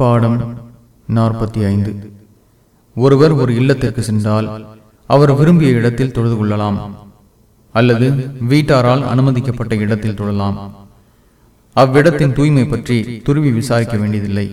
பாடம் நாற்பத்தி ஐந்து. ஒருவர் ஒரு இல்லத்திற்கு சென்றால் அவர் விரும்பிய இடத்தில் தொழுது கொள்ளலாம் அல்லது வீட்டாரால் அனுமதிக்கப்பட்ட இடத்தில் தொழலாம். அவ்விடத்தின் தூய்மை பற்றி துருவி விசாரிக்க வேண்டியதில்லை.